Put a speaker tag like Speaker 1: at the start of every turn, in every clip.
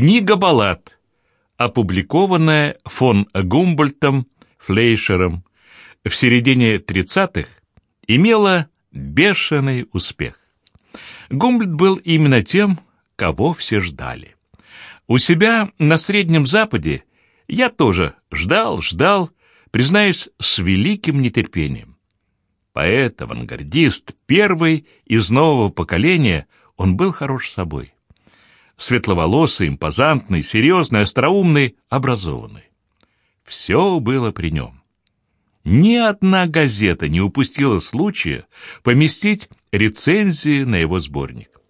Speaker 1: Книга баллад, опубликованная фон Гумбольтом Флейшером в середине 30-х, имела бешеный успех. Гумбольд был именно тем, кого все ждали. У себя на Среднем Западе я тоже ждал, ждал, признаюсь, с великим нетерпением. Поэт, авангардист, первый из нового поколения, он был хорош собой. Светловолосый, импозантный, серьезный, остроумный, образованный. Все было при нем. Ни одна газета не упустила случая поместить рецензии на его сборник.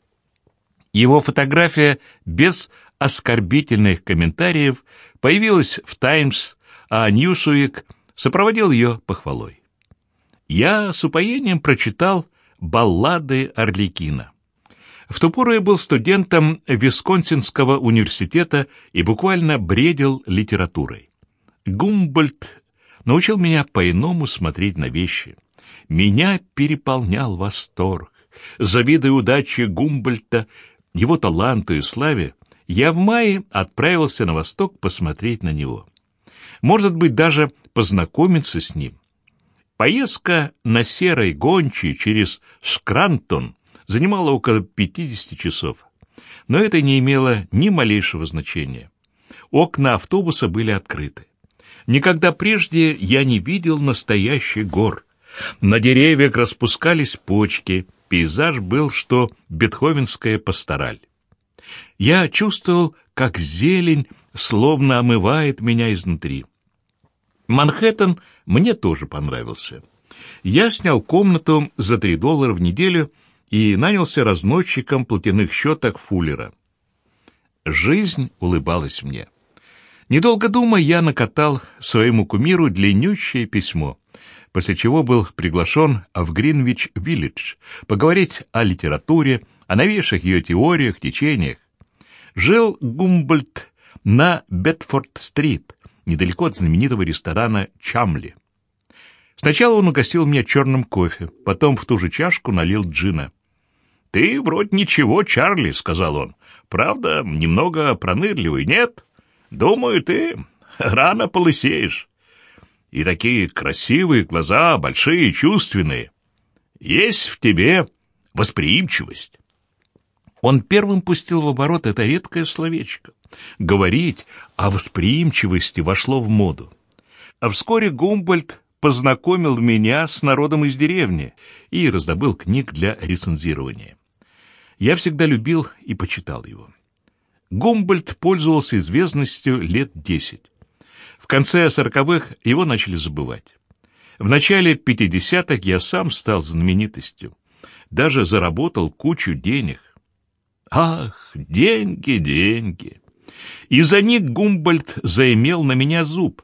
Speaker 1: Его фотография без оскорбительных комментариев появилась в «Таймс», а «Ньюсуик» сопроводил ее похвалой. Я с упоением прочитал «Баллады Орликина». В ту пору я был студентом Висконсинского университета и буквально бредил литературой. Гумбольд научил меня по-иному смотреть на вещи. Меня переполнял восторг. Завидуя удаче Гумбольта, его таланту и славе, я в мае отправился на восток посмотреть на него. Может быть, даже познакомиться с ним. Поездка на серой гончей через Шкрантон занимала около 50 часов. Но это не имело ни малейшего значения. Окна автобуса были открыты. Никогда прежде я не видел настоящий гор. На деревьях распускались почки, пейзаж был, что бетховенская пастораль. Я чувствовал, как зелень словно омывает меня изнутри. Манхэттен мне тоже понравился. Я снял комнату за три доллара в неделю и нанялся разносчиком платяных счетах Фуллера. Жизнь улыбалась мне. Недолго думая, я накатал своему кумиру длиннющее письмо, после чего был приглашен в Гринвич-Виллидж поговорить о литературе, о новейших ее теориях, течениях. Жил Гумбольд на Бетфорд-стрит, недалеко от знаменитого ресторана «Чамли». Сначала он угостил меня черным кофе, потом в ту же чашку налил джина. «Ты вроде ничего, Чарли», — сказал он. «Правда, немного пронырливый, нет?» Думаю, ты рано полысеешь. И такие красивые глаза, большие, чувственные. Есть в тебе восприимчивость. Он первым пустил в оборот это редкое словечко. Говорить о восприимчивости вошло в моду. А вскоре Гумбольд познакомил меня с народом из деревни и раздобыл книг для рецензирования. Я всегда любил и почитал его. Гумбольд пользовался известностью лет десять. В конце сороковых его начали забывать. В начале пятидесятых я сам стал знаменитостью. Даже заработал кучу денег. Ах, деньги, деньги! И за них Гумбольд заимел на меня зуб.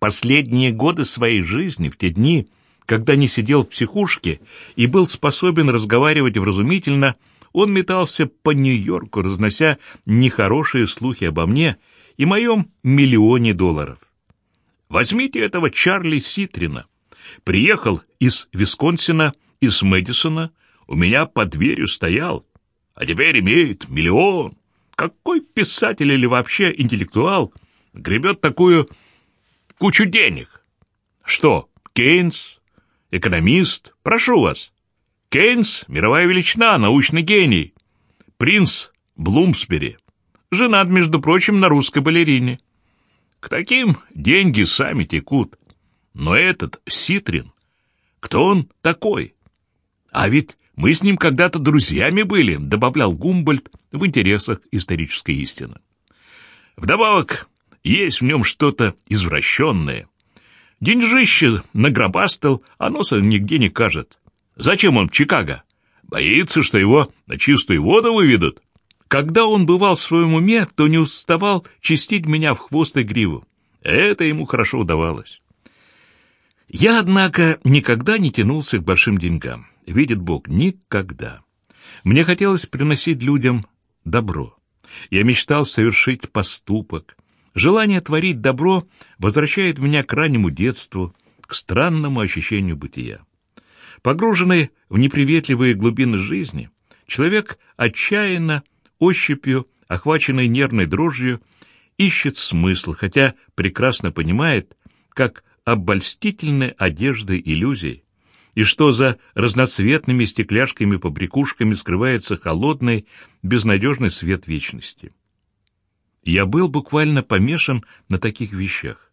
Speaker 1: Последние годы своей жизни, в те дни, когда не сидел в психушке и был способен разговаривать вразумительно, он метался по Нью-Йорку, разнося нехорошие слухи обо мне и моем миллионе долларов. Возьмите этого Чарли Ситрина. Приехал из Висконсина, из Мэдисона, у меня под дверью стоял, а теперь имеет миллион. Какой писатель или вообще интеллектуал гребет такую кучу денег? Что, Кейнс, экономист, прошу вас, Кейнс — мировая величина, научный гений. Принц Блумсбери. Женат, между прочим, на русской балерине. К таким деньги сами текут. Но этот Ситрин, кто он такой? А ведь мы с ним когда-то друзьями были, добавлял Гумбольд в интересах исторической истины. Вдобавок, есть в нем что-то извращенное. Деньжище нагробастал, а носа нигде не кажет. Зачем он в Чикаго? Боится, что его на чистую воду выведут. Когда он бывал в своем уме, то не уставал чистить меня в хвост и гриву. Это ему хорошо удавалось. Я, однако, никогда не тянулся к большим деньгам. Видит Бог, никогда. Мне хотелось приносить людям добро. Я мечтал совершить поступок. Желание творить добро возвращает меня к раннему детству, к странному ощущению бытия. Погруженный в неприветливые глубины жизни, человек отчаянно ощупью охваченный нервной дрожью, ищет смысл, хотя прекрасно понимает, как обольстительны одежды иллюзий, и что за разноцветными стекляшками-побрякушками скрывается холодный, безнадежный свет вечности. Я был буквально помешан на таких вещах.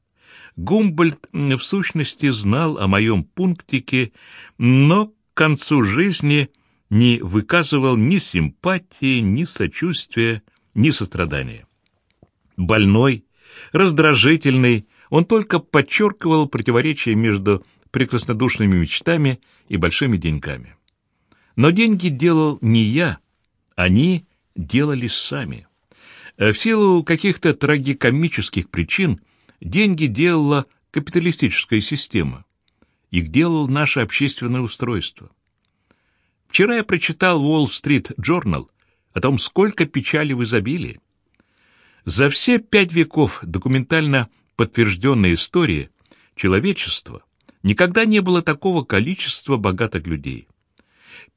Speaker 1: Гумбольд в сущности знал о моем пунктике, но к концу жизни не выказывал ни симпатии, ни сочувствия, ни сострадания. Больной, раздражительный, он только подчеркивал противоречие между прекраснодушными мечтами и большими деньгами. Но деньги делал не я, они делались сами. В силу каких-то трагикомических причин деньги делала капиталистическая система. Их делал наше общественное устройство. Вчера я прочитал Wall Street Journal о том, сколько печали в изобилии. За все пять веков документально подтвержденной истории человечества никогда не было такого количества богатых людей.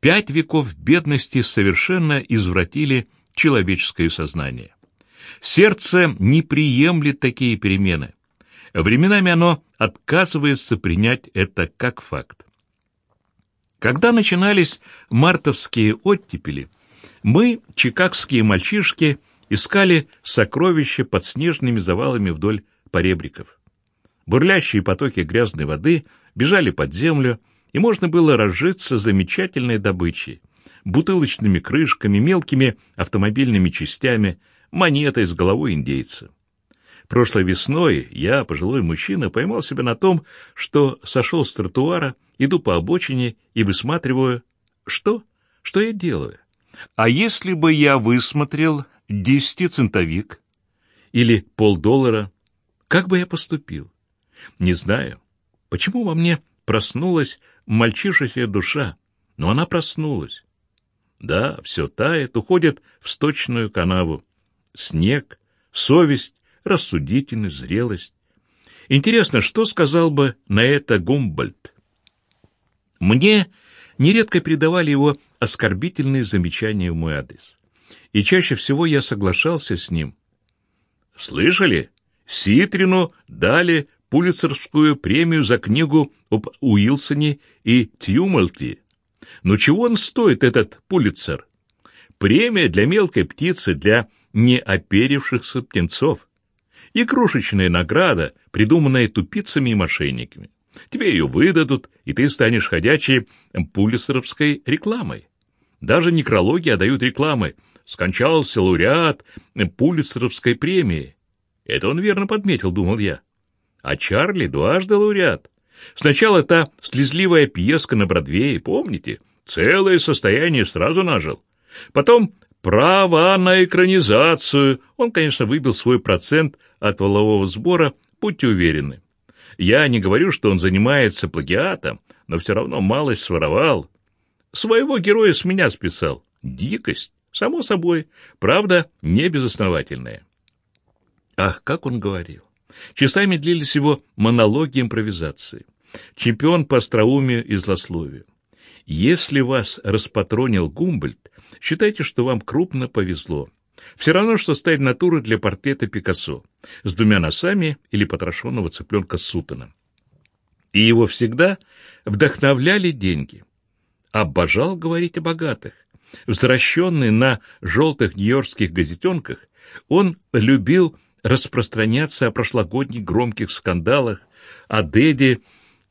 Speaker 1: Пять веков бедности совершенно извратили человеческое сознание. Сердце не приемлет такие перемены. Временами оно отказывается принять это как факт. Когда начинались мартовские оттепели, мы, чикагские мальчишки, искали сокровища под снежными завалами вдоль поребриков. Бурлящие потоки грязной воды бежали под землю, и можно было разжиться замечательной добычей — бутылочными крышками, мелкими автомобильными частями, монетой с головой индейца. Прошлой весной я, пожилой мужчина, поймал себя на том, что сошел с тротуара, иду по обочине и высматриваю... Что? Что я делаю? А если бы я высмотрел десятицентовик или полдоллара, как бы я поступил? Не знаю. Почему во мне проснулась мальчишечья душа? Но она проснулась. Да, все тает, уходит в сточную канаву. Снег, совесть, рассудительность, зрелость. Интересно, что сказал бы на это Гумбольд? Мне нередко передавали его оскорбительные замечания в мой адрес и чаще всего я соглашался с ним. «Слышали? Ситрину дали Пулицерскую премию за книгу об Уилсоне и Тьюмальте. Но чего он стоит, этот Пулицер? Премия для мелкой птицы, для неоперившихся птенцов. Игрушечная награда, придуманная тупицами и мошенниками. Тебе ее выдадут, и ты станешь ходячей пулицеровской рекламой. Даже некрологи отдают рекламы, скончался лауреат Пулицеровской премии. Это он верно подметил, думал я. А Чарли дважды лауреат. Сначала та слезливая пьеска на Бродвее, помните? Целое состояние сразу нажил. Потом права на экранизацию. Он, конечно, выбил свой процент от волового сбора, будьте уверены. Я не говорю, что он занимается плагиатом, но все равно малость своровал. Своего героя с меня списал. Дикость. Само собой, правда, не безосновательная. Ах, как он говорил! Часами длились его монологи импровизации. Чемпион по остроумию и злословию. Если вас распатронил Гумбольд, считайте, что вам крупно повезло. Все равно, что ставить натуру для портрета Пикассо с двумя носами или потрошенного цыпленка с сутаном. И его всегда вдохновляли деньги. Обожал говорить о богатых, Возвращенный на желтых нью-йоркских газетенках, он любил распространяться о прошлогодних громких скандалах, о Дэдди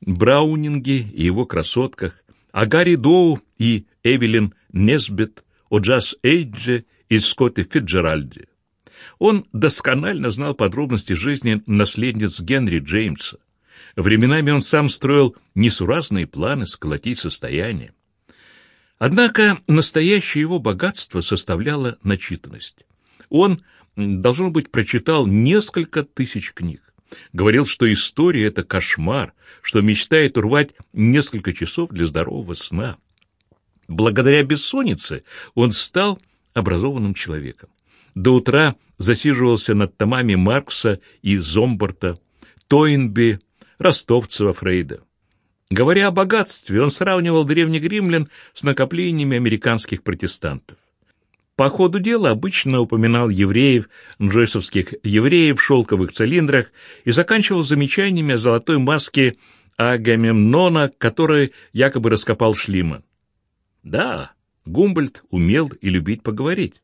Speaker 1: Браунинге и его красотках, о Гарри Доу и Эвелин Несбет, о Джаз Эйдже и Скотте Фиджеральде. Он досконально знал подробности жизни наследниц Генри Джеймса. Временами он сам строил несуразные планы сколотить состояние. Однако настоящее его богатство составляло начитанность. Он, должно быть, прочитал несколько тысяч книг. Говорил, что история — это кошмар, что мечтает урвать несколько часов для здорового сна. Благодаря бессоннице он стал образованным человеком. До утра засиживался над томами Маркса и Зомбарта, Тойнби, Ростовцева, Фрейда. Говоря о богатстве, он сравнивал древних римлян с накоплениями американских протестантов. По ходу дела обычно упоминал евреев, джойсовских евреев в шелковых цилиндрах и заканчивал замечаниями о золотой маске Агамемнона, который якобы раскопал Шлима. Да, Гумбольд умел и любить поговорить.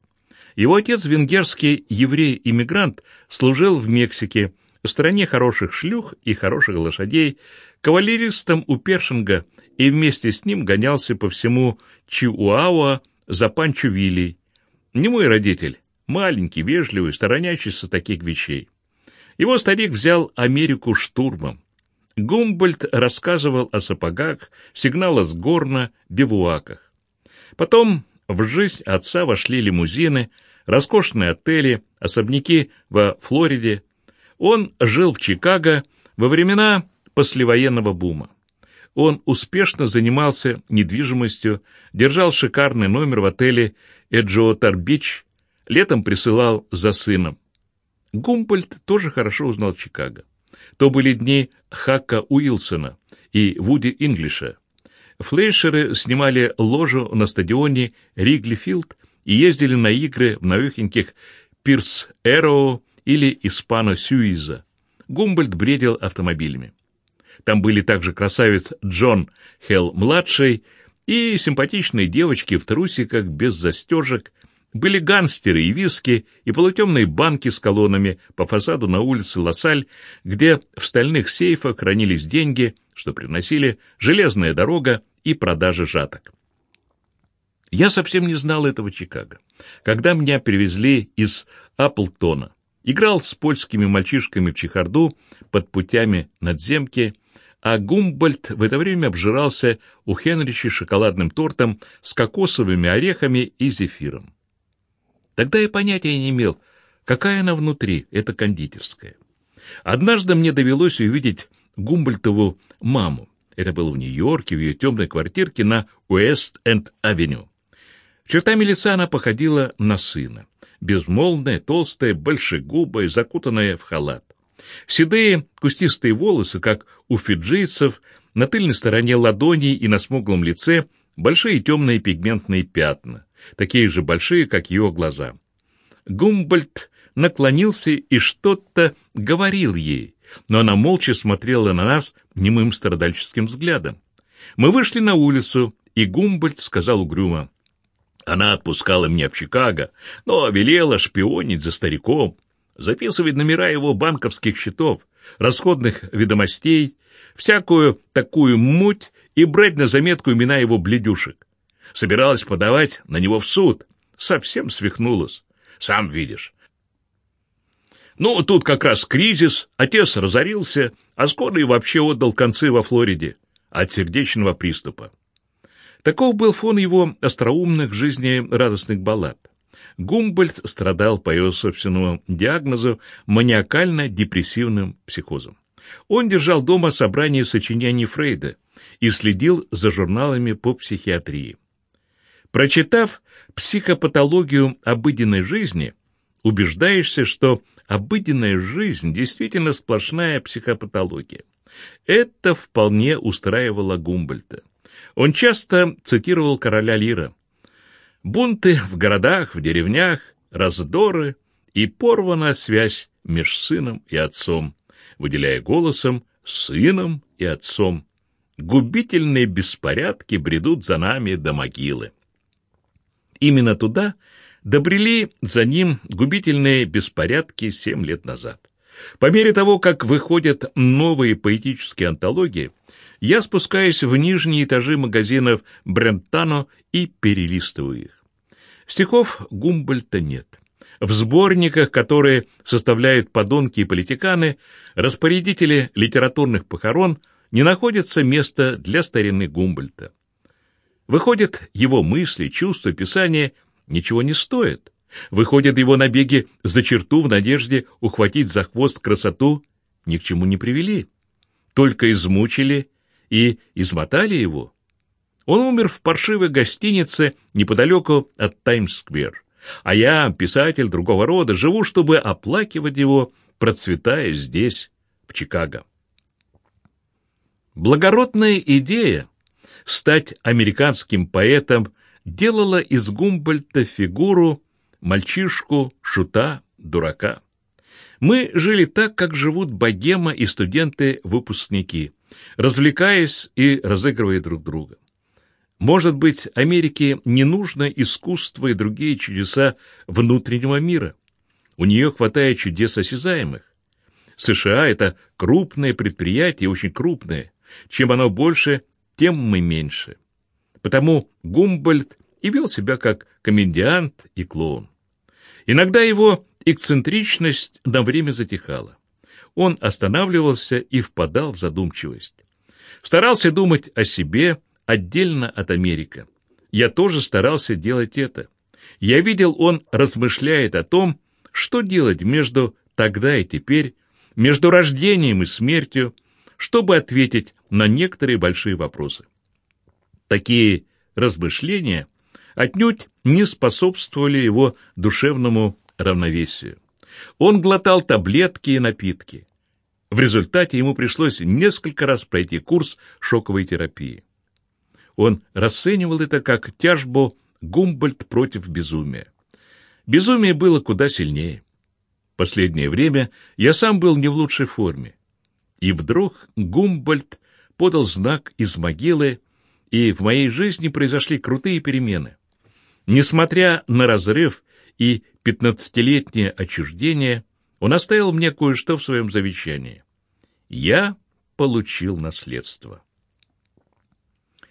Speaker 1: Его отец, венгерский еврей-иммигрант, служил в Мексике, стране хороших шлюх и хороших лошадей, кавалеристом у Першинга и вместе с ним гонялся по всему Чиуауа за Панчо. Не мой родитель, маленький, вежливый, сторонящийся таких вещей. Его старик взял Америку штурмом. Гумбольдт рассказывал о сапогах, сигналах с горна, бивуаках. Потом в жизнь отца вошли лимузины, роскошные отели, особняки во Флориде. Он жил в Чикаго во времена послевоенного бума. Он успешно занимался недвижимостью, держал шикарный номер в отеле Эджуотер-Бич, летом присылал за сыном. Гумбольд тоже хорошо узнал Чикаго. То были дни Хака Уилсона и Вуди Инглиша. Флейшеры снимали ложу на стадионе Ригли-Филд и ездили на игры в новехеньких Пирс Эроу или Испано Сюиза. Гумбольд бредил автомобилями. Там были также красавец Джон Хелл-младший и симпатичные девочки в трусиках без застежек, были гангстеры и виски, и полутемные банки с колоннами по фасаду на улице Лассаль, где в стальных сейфах хранились деньги, что приносили железная дорога и продажа жаток. Я совсем не знал этого Чикаго. Когда меня привезли из Аплтона, играл с польскими мальчишками в чехарду под путями надземки, а Гумбольд в это время обжирался у Хенрича шоколадным тортом с кокосовыми орехами и зефиром. Тогда я понятия не имел, какая она внутри, эта кондитерская. Однажды мне довелось увидеть Гумбольтову маму. Это было в Нью-Йорке, в ее темной квартирке на Уэст-Энд-Авеню. Чертами лица она походила на сына. Безмолвная, толстая, большегубая, закутанная в халат. Седые кустистые волосы, как у фиджийцев, на тыльной стороне ладоней и на смуглом лице большие темные пигментные пятна, такие же большие, как ее глаза. Гумбольд наклонился и что-то говорил ей, но она молча смотрела на нас немым страдальческим взглядом. Мы вышли на улицу, и Гумбольд сказал угрюмо, «Она отпускала меня в Чикаго, но велела шпионить за стариком, записывать номера его банковских счетов, расходных ведомостей, всякую такую муть и брать на заметку имена его бледюшек. Собиралась подавать на него в суд. Совсем свихнулась. Сам видишь. Ну, тут как раз кризис, отец разорился, а скоро и вообще отдал концы во Флориде от сердечного приступа. Таков был фон его остроумных жизнерадостных баллад. Гумбольд страдал по его собственному диагнозу маниакально-депрессивным психозом. Он держал дома собрание сочинений Фрейда и следил за журналами по психиатрии. Прочитав психопатологию обыденной жизни, убеждаешься, что обыденная жизнь действительно сплошная психопатология. Это вполне устраивало Гумбольта. Он часто цитировал короля Лира. Бунты в городах, в деревнях, раздоры и порвана связь между сыном и отцом, выделяя голосом «сыном и отцом». Губительные беспорядки бредут за нами до могилы. Именно туда добрели за ним губительные беспорядки семь лет назад. По мере того, как выходят новые поэтические антологии, я спускаюсь в нижние этажи магазинов Брентано и перелистываю их. Стихов Гумбольта нет. В сборниках, которые составляют подонки и политиканы, распорядители литературных похорон, не находится места для старины Гумбольта. Выходит, его мысли, чувства, писания ничего не стоят. Выходят, его набеги за черту в надежде ухватить за хвост красоту ни к чему не привели. Только измучили и измотали его. Он умер в паршивой гостинице неподалеку от Таймс-сквер. А я, писатель другого рода, живу, чтобы оплакивать его, процветая здесь, в Чикаго. Благородная идея стать американским поэтом делала из Гумбольта фигуру, мальчишку, шута, дурака. Мы жили так, как живут богема и студенты-выпускники, развлекаясь и разыгрывая друг друга. Может быть, Америке не нужно искусство и другие чудеса внутреннего мира. У нее хватает чудес осязаемых. США – это крупное предприятие, очень крупное. Чем оно больше, тем мы меньше. Потому Гумбольд и вел себя как комедиант и клоун. Иногда его эксцентричность на время затихала. Он останавливался и впадал в задумчивость. Старался думать о себе отдельно от Америки. Я тоже старался делать это. Я видел, он размышляет о том, что делать между тогда и теперь, между рождением и смертью, чтобы ответить на некоторые большие вопросы. Такие размышления отнюдь не способствовали его душевному равновесию. Он глотал таблетки и напитки. В результате ему пришлось несколько раз пройти курс шоковой терапии. Он расценивал это как тяжбу Гумбольд против безумия. Безумие было куда сильнее. Последнее время я сам был не в лучшей форме. И вдруг Гумбольд подал знак из могилы, и в моей жизни произошли крутые перемены. Несмотря на разрыв и пятнадцатилетнее отчуждение, он оставил мне кое-что в своем завещании. Я получил наследство.